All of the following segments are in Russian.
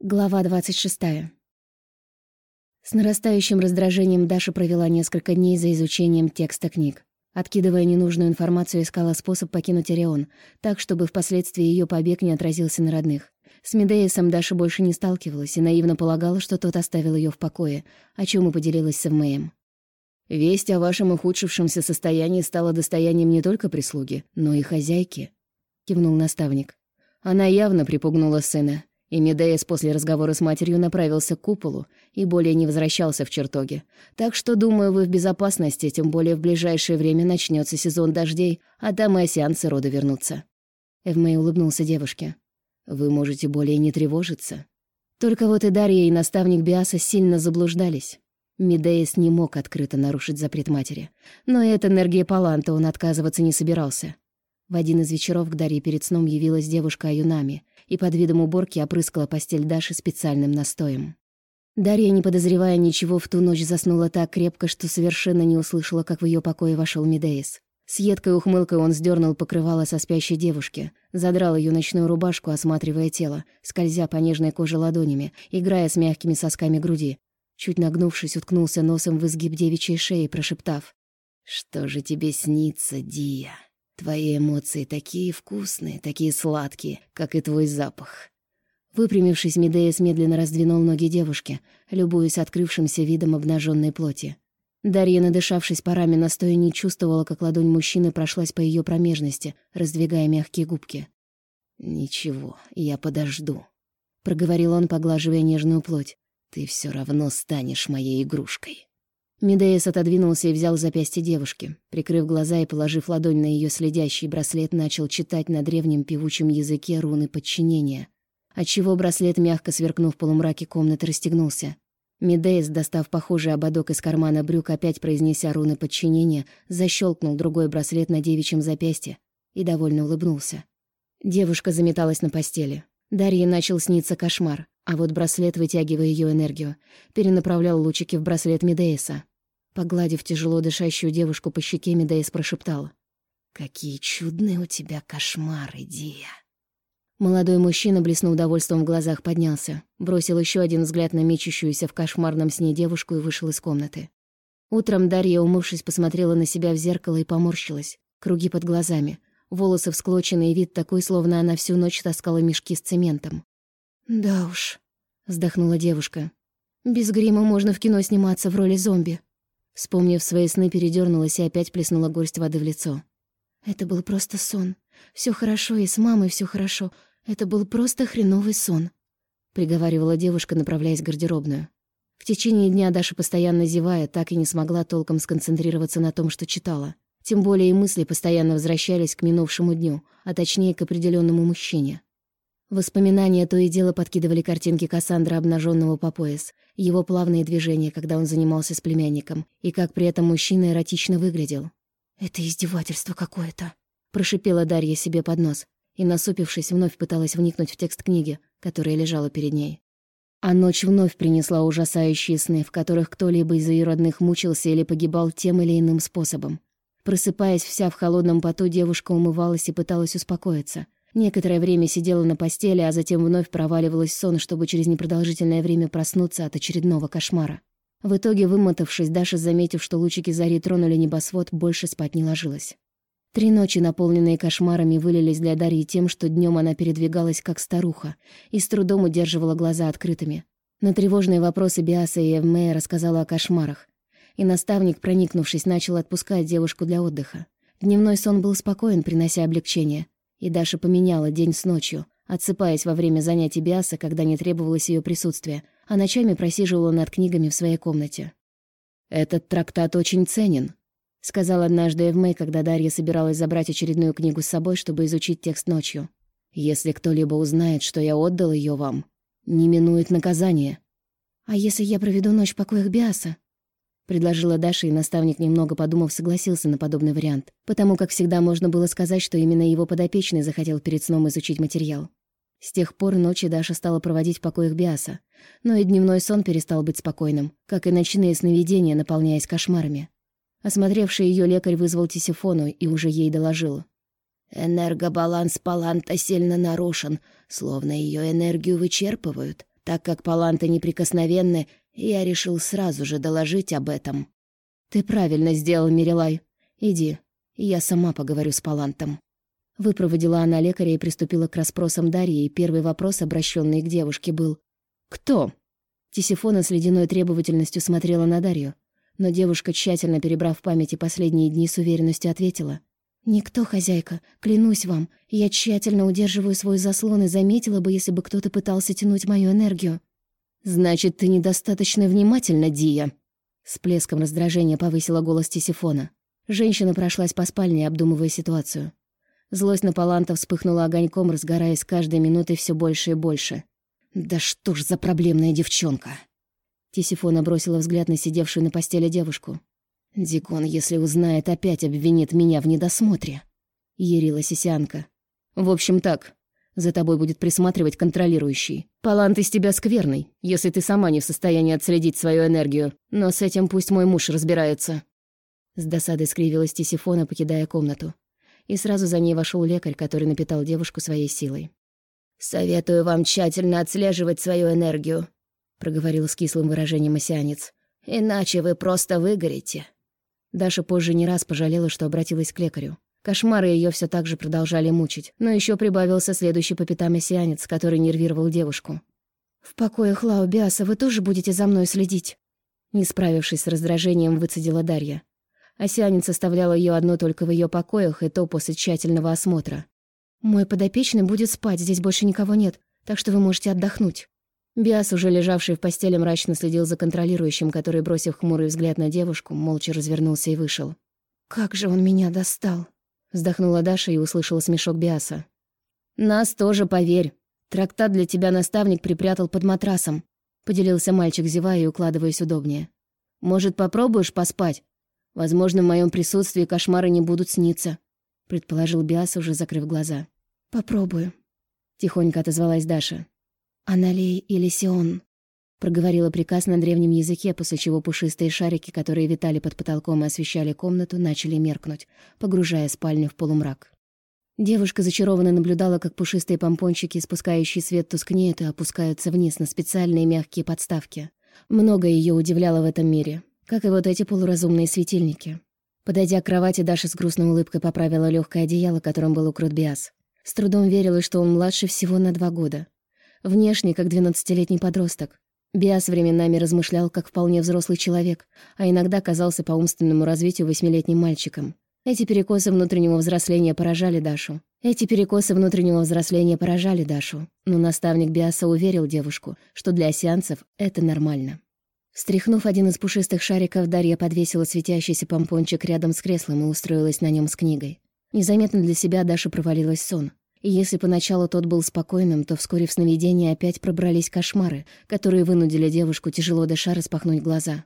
Глава 26. С нарастающим раздражением Даша провела несколько дней за изучением текста книг. Откидывая ненужную информацию, искала способ покинуть Орион, так, чтобы впоследствии ее побег не отразился на родных. С Медеисом Даша больше не сталкивалась и наивно полагала, что тот оставил ее в покое, о чем и поделилась с Эвмеем. «Весть о вашем ухудшившемся состоянии стала достоянием не только прислуги, но и хозяйки», — кивнул наставник. Она явно припугнула сына, и Медеяс после разговора с матерью направился к куполу и более не возвращался в чертоги. Так что, думаю, вы в безопасности, тем более в ближайшее время начнется сезон дождей, а там и осянцы рода вернутся». Эвмей улыбнулся девушке. «Вы можете более не тревожиться». Только вот и Дарья, и наставник Биаса сильно заблуждались. Медеяс не мог открыто нарушить запрет матери. Но и от энергии Паланта он отказываться не собирался. В один из вечеров к Дарье перед сном явилась девушка Аюнами и под видом уборки опрыскала постель Даши специальным настоем. Дарья, не подозревая ничего, в ту ночь заснула так крепко, что совершенно не услышала, как в ее покое вошел Медеис. С едкой ухмылкой он сдернул покрывало со спящей девушки, задрал ее ночную рубашку, осматривая тело, скользя по нежной коже ладонями, играя с мягкими сосками груди. Чуть нагнувшись, уткнулся носом в изгиб девичьей шеи, прошептав «Что же тебе снится, Дия?» Твои эмоции такие вкусные, такие сладкие, как и твой запах». Выпрямившись, Медеяс медленно раздвинул ноги девушки, любуясь открывшимся видом обнаженной плоти. Дарья, надышавшись парами настоя, не чувствовала, как ладонь мужчины прошлась по ее промежности, раздвигая мягкие губки. «Ничего, я подожду», — проговорил он, поглаживая нежную плоть. «Ты все равно станешь моей игрушкой». Медеяс отодвинулся и взял запястье девушки. Прикрыв глаза и положив ладонь на ее следящий браслет, начал читать на древнем певучем языке руны подчинения. Отчего браслет, мягко сверкнув в полумраке комнаты, расстегнулся. Медеяс, достав похожий ободок из кармана брюк, опять произнеся руны подчинения, защелкнул другой браслет на девичьем запястье и довольно улыбнулся. Девушка заметалась на постели. Дарье начал сниться кошмар, а вот браслет, вытягивая ее энергию, перенаправлял лучики в браслет Медеиса. Погладив тяжело дышащую девушку по щеке, Медеис прошептал. «Какие чудные у тебя кошмары, Дия!» Молодой мужчина, блеснув удовольствием в глазах, поднялся, бросил еще один взгляд на мечущуюся в кошмарном сне девушку и вышел из комнаты. Утром Дарья, умывшись, посмотрела на себя в зеркало и поморщилась. Круги под глазами, волосы всклоченные, вид такой, словно она всю ночь таскала мешки с цементом. «Да уж», — вздохнула девушка. «Без грима можно в кино сниматься в роли зомби». Вспомнив свои сны, передернулась и опять плеснула горсть воды в лицо. «Это был просто сон. Все хорошо, и с мамой все хорошо. Это был просто хреновый сон», — приговаривала девушка, направляясь в гардеробную. В течение дня Даша, постоянно зевая, так и не смогла толком сконцентрироваться на том, что читала. Тем более и мысли постоянно возвращались к минувшему дню, а точнее к определенному мужчине. Воспоминания то и дело подкидывали картинки Кассандра, обнаженного по пояс, его плавные движения, когда он занимался с племянником, и как при этом мужчина эротично выглядел. «Это издевательство какое-то», — прошипела Дарья себе под нос, и, насупившись, вновь пыталась вникнуть в текст книги, которая лежала перед ней. А ночь вновь принесла ужасающие сны, в которых кто-либо из ее родных мучился или погибал тем или иным способом. Просыпаясь вся в холодном поту, девушка умывалась и пыталась успокоиться. Некоторое время сидела на постели, а затем вновь проваливалась в сон, чтобы через непродолжительное время проснуться от очередного кошмара. В итоге, вымотавшись, Даша, заметив, что лучики зари тронули небосвод, больше спать не ложилась. Три ночи, наполненные кошмарами, вылились для Дарьи тем, что днем она передвигалась как старуха и с трудом удерживала глаза открытыми. На тревожные вопросы Биаса и Эвмея рассказала о кошмарах, и наставник, проникнувшись, начал отпускать девушку для отдыха. Дневной сон был спокоен, принося облегчение, и Даша поменяла день с ночью, отсыпаясь во время занятий Биаса, когда не требовалось ее присутствия, а ночами просиживала над книгами в своей комнате. «Этот трактат очень ценен», — сказал однажды Эвмей, когда Дарья собиралась забрать очередную книгу с собой, чтобы изучить текст ночью. «Если кто-либо узнает, что я отдал ее вам, не минует наказание». «А если я проведу ночь в покоях Биаса?» Предложила Даша, и наставник, немного подумав, согласился на подобный вариант, потому как всегда можно было сказать, что именно его подопечный захотел перед сном изучить материал. С тех пор ночи Даша стала проводить в покоях Биаса, но и дневной сон перестал быть спокойным, как и ночные сновидения, наполняясь кошмарами. Осмотревший ее лекарь вызвал Тисифону и уже ей доложил. «Энергобаланс Паланта сильно нарушен, словно ее энергию вычерпывают. Так как паланты неприкосновенны, я решил сразу же доложить об этом. Ты правильно сделал, Мирилай. Иди, я сама поговорю с палантом. Выпроводила она лекаря и приступила к расспросам Дарьи, и первый вопрос, обращенный к девушке, был «Кто?». Тисифона с ледяной требовательностью смотрела на Дарью, но девушка, тщательно перебрав в памяти последние дни, с уверенностью ответила «Никто, хозяйка, клянусь вам, я тщательно удерживаю свой заслон и заметила бы, если бы кто-то пытался тянуть мою энергию». «Значит, ты недостаточно внимательна, Дия!» С плеском раздражения повысила голос Тисифона. Женщина прошлась по спальне, обдумывая ситуацию. Злость на Паланта вспыхнула огоньком, разгораясь каждой минутой все больше и больше. «Да что ж за проблемная девчонка!» Тисифона бросила взгляд на сидевшую на постели девушку. «Дикон, если узнает, опять обвинит меня в недосмотре», — ярила Сисянка. «В общем так, за тобой будет присматривать контролирующий. Палант из тебя скверный, если ты сама не в состоянии отследить свою энергию, но с этим пусть мой муж разбирается». С досадой скривилась Тисифона, покидая комнату и сразу за ней вошел лекарь, который напитал девушку своей силой. «Советую вам тщательно отслеживать свою энергию», — проговорил с кислым выражением осянец. «Иначе вы просто выгорите». Даша позже не раз пожалела, что обратилась к лекарю. Кошмары ее все так же продолжали мучить, но еще прибавился следующий по пятам осянец, который нервировал девушку. «В покоях Лаубиаса вы тоже будете за мной следить?» Не справившись с раздражением, выцедила Дарья. Осянин оставляла ее одно только в ее покоях, и то после тщательного осмотра. «Мой подопечный будет спать, здесь больше никого нет, так что вы можете отдохнуть». Биас, уже лежавший в постели, мрачно следил за контролирующим, который, бросив хмурый взгляд на девушку, молча развернулся и вышел. «Как же он меня достал!» Вздохнула Даша и услышала смешок Биаса. «Нас тоже, поверь. Трактат для тебя наставник припрятал под матрасом», поделился мальчик, зевая и укладываясь удобнее. «Может, попробуешь поспать? Возможно, в моем присутствии кошмары не будут сниться», — предположил Биас, уже закрыв глаза. «Попробую», — тихонько отозвалась Даша. «Аналей или Сион?» Проговорила приказ на древнем языке, после чего пушистые шарики, которые витали под потолком и освещали комнату, начали меркнуть, погружая спальню в полумрак. Девушка зачарованно наблюдала, как пушистые помпончики, спускающие свет, тускнеют и опускаются вниз на специальные мягкие подставки. Многое ее удивляло в этом мире. Как и вот эти полуразумные светильники. Подойдя к кровати, Даша с грустной улыбкой поправила легкое одеяло, которым был укрыт Биас. С трудом верила, что он младше всего на два года. Внешне, как двенадцатилетний подросток. Биас временами размышлял, как вполне взрослый человек, а иногда казался по умственному развитию восьмилетним мальчиком. Эти перекосы внутреннего взросления поражали Дашу. Эти перекосы внутреннего взросления поражали Дашу, но наставник Биаса уверил девушку, что для сеансов это нормально. Стряхнув один из пушистых шариков, Дарья подвесила светящийся помпончик рядом с креслом и устроилась на нем с книгой. Незаметно для себя Даша провалилась в сон. И если поначалу тот был спокойным, то вскоре в сновидении опять пробрались кошмары, которые вынудили девушку, тяжело дыша, распахнуть глаза.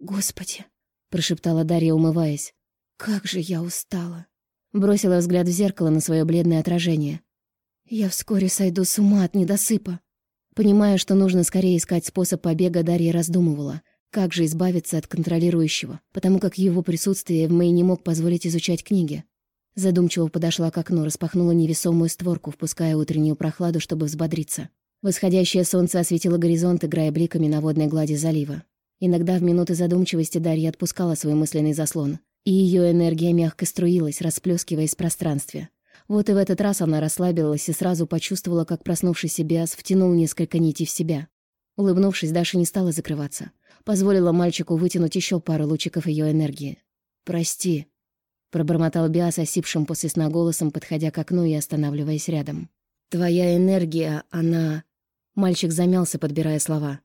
«Господи!» — прошептала Дарья, умываясь. «Как же я устала!» Бросила взгляд в зеркало на свое бледное отражение. «Я вскоре сойду с ума от недосыпа!» Понимая, что нужно скорее искать способ побега, Дарья раздумывала, как же избавиться от контролирующего, потому как его присутствие в Мэй не мог позволить изучать книги. Задумчиво подошла к окну, распахнула невесомую створку, впуская утреннюю прохладу, чтобы взбодриться. Восходящее солнце осветило горизонт, играя бликами на водной глади залива. Иногда в минуты задумчивости Дарья отпускала свой мысленный заслон, и ее энергия мягко струилась, расплескиваясь в пространстве. Вот и в этот раз она расслабилась и сразу почувствовала, как проснувшийся Биас втянул несколько нитей в себя. Улыбнувшись, Даша не стала закрываться. Позволила мальчику вытянуть еще пару лучиков ее энергии. «Прости», — пробормотал Биас осипшим после сна голосом, подходя к окну и останавливаясь рядом. «Твоя энергия, она...» Мальчик замялся, подбирая слова.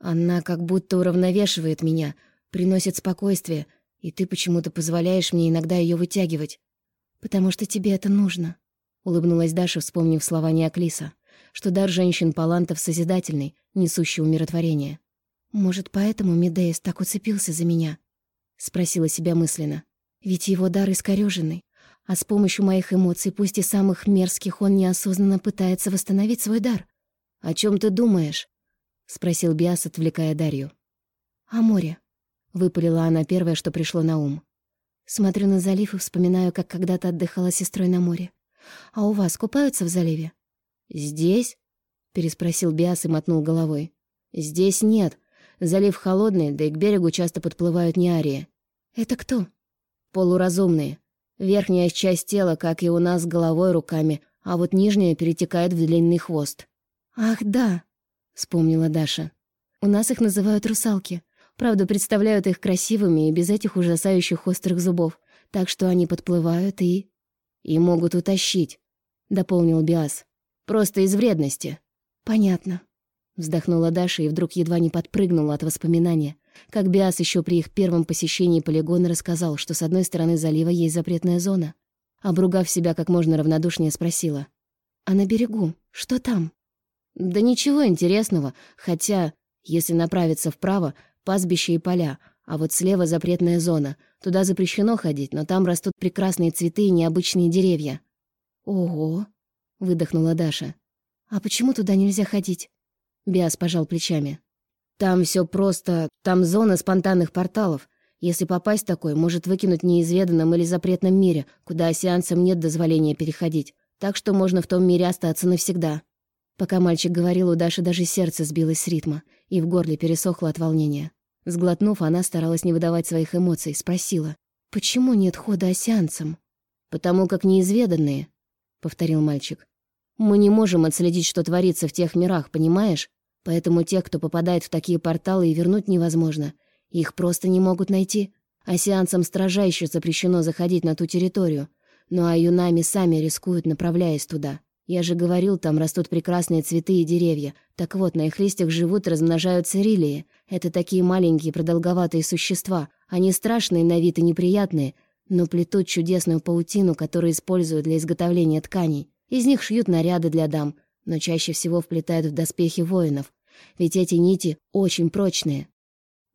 «Она как будто уравновешивает меня, приносит спокойствие, и ты почему-то позволяешь мне иногда ее вытягивать. «Потому что тебе это нужно», — улыбнулась Даша, вспомнив слова Неоклиса, что дар женщин-палантов созидательный, несущий умиротворение. «Может, поэтому Медеис так уцепился за меня?» — спросила себя мысленно. «Ведь его дар искорёженный, а с помощью моих эмоций, пусть и самых мерзких, он неосознанно пытается восстановить свой дар. О чем ты думаешь?» — спросил Биас, отвлекая Дарью. «О море», — выпалила она первое, что пришло на ум. Смотрю на залив и вспоминаю, как когда-то отдыхала сестрой на море. А у вас купаются в заливе? Здесь? — переспросил Биас и мотнул головой. «Здесь нет. Залив холодный, да и к берегу часто подплывают неарии». «Это кто?» «Полуразумные. Верхняя часть тела, как и у нас, головой, руками, а вот нижняя перетекает в длинный хвост». «Ах, да», — вспомнила Даша. «У нас их называют русалки. Правда, представляют их красивыми и без этих ужасающих острых зубов. Так что они подплывают и...» «И могут утащить», — дополнил Биас. «Просто из вредности». «Понятно», — вздохнула Даша и вдруг едва не подпрыгнула от воспоминания. Как Биас еще при их первом посещении полигона рассказал, что с одной стороны залива есть запретная зона. Обругав себя как можно равнодушнее, спросила. «А на берегу? Что там?» «Да ничего интересного, хотя, если направиться вправо, пастбище и поля, а вот слева запретная зона. Туда запрещено ходить, но там растут прекрасные цветы и необычные деревья». «Ого!» — выдохнула Даша. «А почему туда нельзя ходить?» Биас пожал плечами. «Там все просто... Там зона спонтанных порталов. Если попасть такой, может выкинуть в неизведанном или запретном мире, куда сеансам нет дозволения переходить. Так что можно в том мире остаться навсегда». Пока мальчик говорил, у Даши даже сердце сбилось с ритма, и в горле пересохло от волнения. Сглотнув, она старалась не выдавать своих эмоций, спросила. «Почему нет хода осянцам?» «Потому как неизведанные», — повторил мальчик. «Мы не можем отследить, что творится в тех мирах, понимаешь? Поэтому тех, кто попадает в такие порталы, и вернуть невозможно. Их просто не могут найти. А сеансам строжайше запрещено заходить на ту территорию. Ну а юнами сами рискуют, направляясь туда. Я же говорил, там растут прекрасные цветы и деревья. Так вот, на их листьях живут и размножаются рилии. Это такие маленькие продолговатые существа. Они страшные на вид и неприятные, но плетут чудесную паутину, которую используют для изготовления тканей. Из них шьют наряды для дам, но чаще всего вплетают в доспехи воинов. Ведь эти нити очень прочные.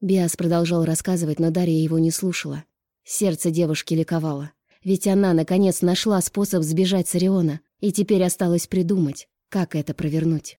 Биас продолжал рассказывать, но Дарья его не слушала. Сердце девушки ликовало. Ведь она, наконец, нашла способ сбежать с Ориона, и теперь осталось придумать, как это провернуть.